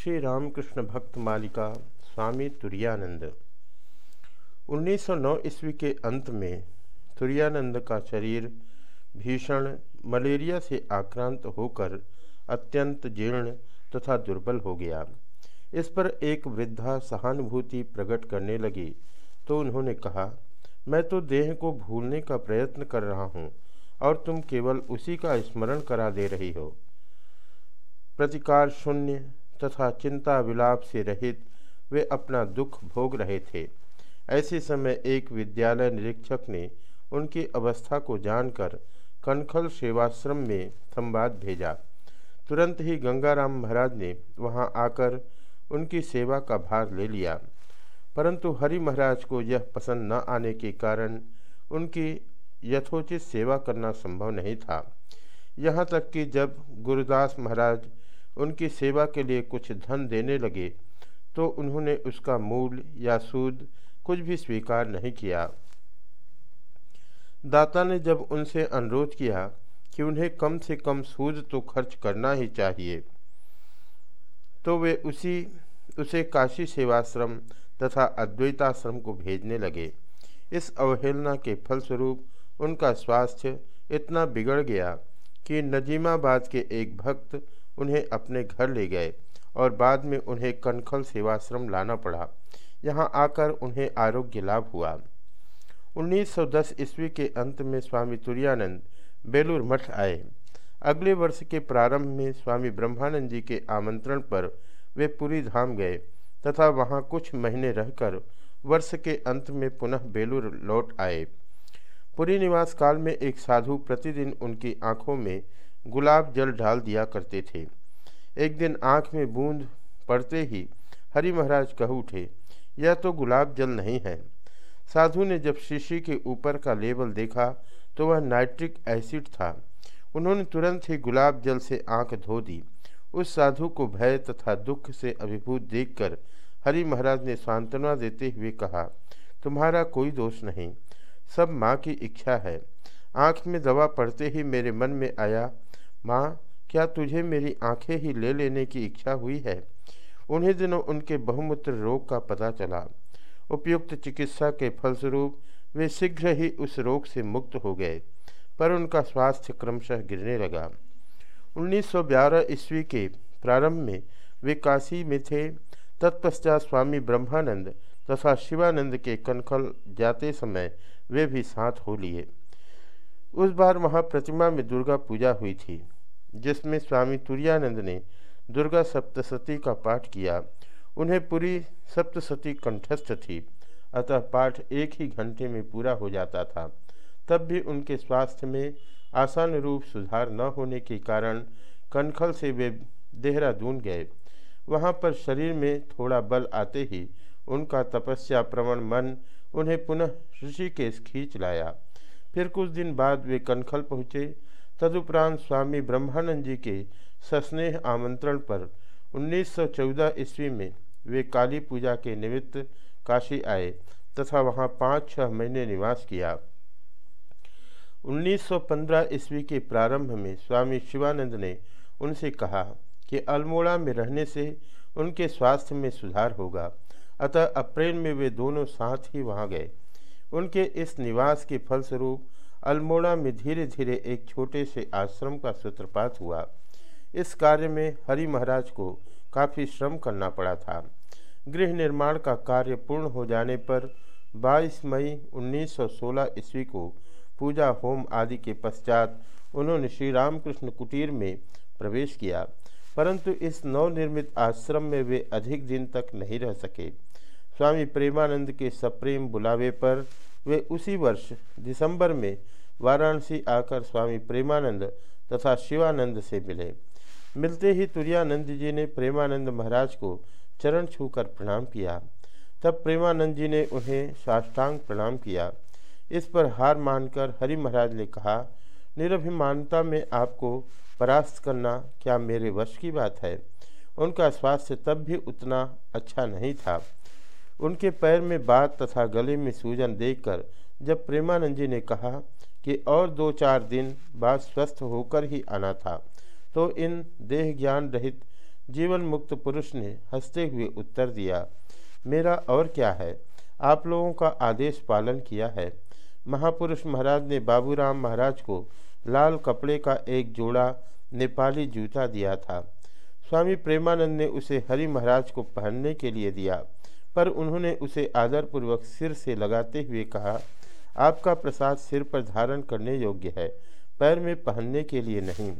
श्री रामकृष्ण भक्त मालिका स्वामी तुरानंद 1909 ईस्वी के अंत में तुरानंद का शरीर भीषण, मलेरिया से आक्रांत होकर अत्यंत जीर्ण तथा दुर्बल हो गया। इस पर एक वृद्धा सहानुभूति प्रकट करने लगी तो उन्होंने कहा, मैं तो देह को भूलने का प्रयत्न कर रहा हूँ, और तुम केवल उसी का स्मरण करा दे रही हो। प्रतिकार शून्य तथा चिंता विलाप से रहित वे अपना दुख भोग रहे थे। ऐसे समय एक विद्यालय निरीक्षक ने उनकी अवस्था को जानकर कनखल सेवाश्रम में संवाद भेजा। तुरंत ही गंगाराम महाराज ने वहाँ आकर उनकी सेवा का भार ले लिया। परंतु हरि महाराज को यह पसंद न आने के कारण उनकी यथोचित सेवा करना संभव नहीं था। यहाँ तक कि जब गुरुदास महाराज उनकी सेवा के लिए कुछ धन देने लगे तो उन्होंने उसका मूल या सूद कुछ भी स्वीकार नहीं किया। दाता ने जब उनसे अनुरोध किया कि उन्हें कम से कम सूद तो खर्च करना ही चाहिए तो वे उसी, उसे काशी सेवाश्रम तथा अद्वैताश्रम को भेजने लगे। इस अवहेलना के फलस्वरूप उनका स्वास्थ्य इतना बिगड़ गया कि नजीमाबाद के एक भक्त उन्हें अपने घर ले गए और बाद में उन्हें कनखल सेवाश्रम लाना पड़ा। यहाँ आकर उन्हें आरोग्य लाभ हुआ। 1910 ईस्वी के अंत में स्वामी तुरानंद बेलूर मठ आए। अगले वर्ष के प्रारंभ में स्वामी ब्रह्मानंद जी के आमंत्रण पर वे पूरी धाम गए तथा वहाँ कुछ महीने रहकर वर्ष के अंत में पुनः बेलूर लौट आए। पुरी निवास काल में एक साधु प्रतिदिन उनकी आँखों में गुलाब जल डाल दिया करते थे। एक दिन आँख में बूंद पड़ते ही हरि महाराज कह उठे, यह तो गुलाब जल नहीं है। साधु ने जब शीशी के ऊपर का लेबल देखा तो वह नाइट्रिक एसिड था। उन्होंने तुरंत ही गुलाब जल से आँख धो दी। उस साधु को भय तथा दुख से अभिभूत देखकर हरि महाराज ने सांत्वना देते हुए कहा, तुम्हारा कोई दोष नहीं। सब माँ की इच्छा है। आँख में दवा पड़ते ही मेरे मन में आया माँ, क्या तुझे मेरी आँखें ही ले लेने की इच्छा हुई है? उन्हीं दिनों उनके बहुमूत्र रोग का पता चला। उपयुक्त चिकित्सा के फलस्वरूप वे शीघ्र ही उस रोग से मुक्त हो गए, पर उनका स्वास्थ्य क्रमशः गिरने लगा। 1912 ईस्वी के प्रारंभ में वे काशी में थे। तत्पश्चात स्वामी ब्रह्मानंद तथा शिवानंद के कनखल जाते समय वे भी साथ हो लिए। उस बार वहाँ प्रतिमा में दुर्गा पूजा हुई थी, जिसमें स्वामी तुरानंद ने दुर्गा सप्तशती का पाठ किया। उन्हें पूरी सप्तशती कंठस्थ थी, अतः पाठ एक ही घंटे में पूरा हो जाता था। तब भी उनके स्वास्थ्य में आसान रूप सुधार न होने के कारण कनखल से वे देहरादून गए। वहाँ पर शरीर में थोड़ा बल आते ही उनका तपस्या प्रवण मन उन्हें पुनः ऋषिकेश खींच लाया। फिर कुछ दिन बाद वे कनखल पहुँचे। तदुपरांत स्वामी ब्रह्मानंद जी के सस्नेह आमंत्रण पर 1914 ईस्वी में वे काली पूजा के निमित्त काशी आए तथा वहाँ पाँच छः महीने निवास किया। 1915 ईस्वी के प्रारंभ में स्वामी शिवानंद ने उनसे कहा कि अल्मोड़ा में रहने से उनके स्वास्थ्य में सुधार होगा, अतः अप्रैल में वे दोनों साथ ही वहाँ गए। उनके इस निवास के फलस्वरूप अल्मोड़ा में धीरे धीरे एक छोटे से आश्रम का सूत्रपात हुआ। इस कार्य में हरि महाराज को काफ़ी श्रम करना पड़ा था। गृह निर्माण का कार्य पूर्ण हो जाने पर 22 मई 1916 ईस्वी को पूजा होम आदि के पश्चात उन्होंने श्री रामकृष्ण कुटीर में प्रवेश किया, परंतु इस नवनिर्मित आश्रम में वे अधिक दिन तक नहीं रह सके। स्वामी प्रेमानंद के सप्रेम बुलावे पर वे उसी वर्ष दिसंबर में वाराणसी आकर स्वामी प्रेमानंद तथा शिवानंद से मिले। मिलते ही तुरानंद जी ने प्रेमानंद महाराज को चरण छूकर प्रणाम किया। तब प्रेमानंद जी ने उन्हें साष्टांग प्रणाम किया। इस पर हार मानकर हरि महाराज ने कहा, निरभिमानता में आपको परास्त करना क्या मेरे वश की बात है? उनका स्वास्थ्य तब भी उतना अच्छा नहीं था। उनके पैर में बात तथा गले में सूजन देखकर जब प्रेमानंद जी ने कहा कि और दो चार दिन बाद स्वस्थ होकर ही आना था तो इन देह ज्ञान रहित जीवन मुक्त पुरुष ने हँसते हुए उत्तर दिया, मेरा और क्या है? आप लोगों का आदेश पालन किया है। महापुरुष महाराज ने बाबूराम महाराज को लाल कपड़े का एक जोड़ा नेपाली जूता दिया था। स्वामी प्रेमानंद ने उसे हरि महाराज को पहनने के लिए दिया। पर उन्होंने उसे आदरपूर्वक सिर से लगाते हुए कहा, आपका प्रसाद सिर पर धारण करने योग्य है, पैर में पहनने के लिए नहीं।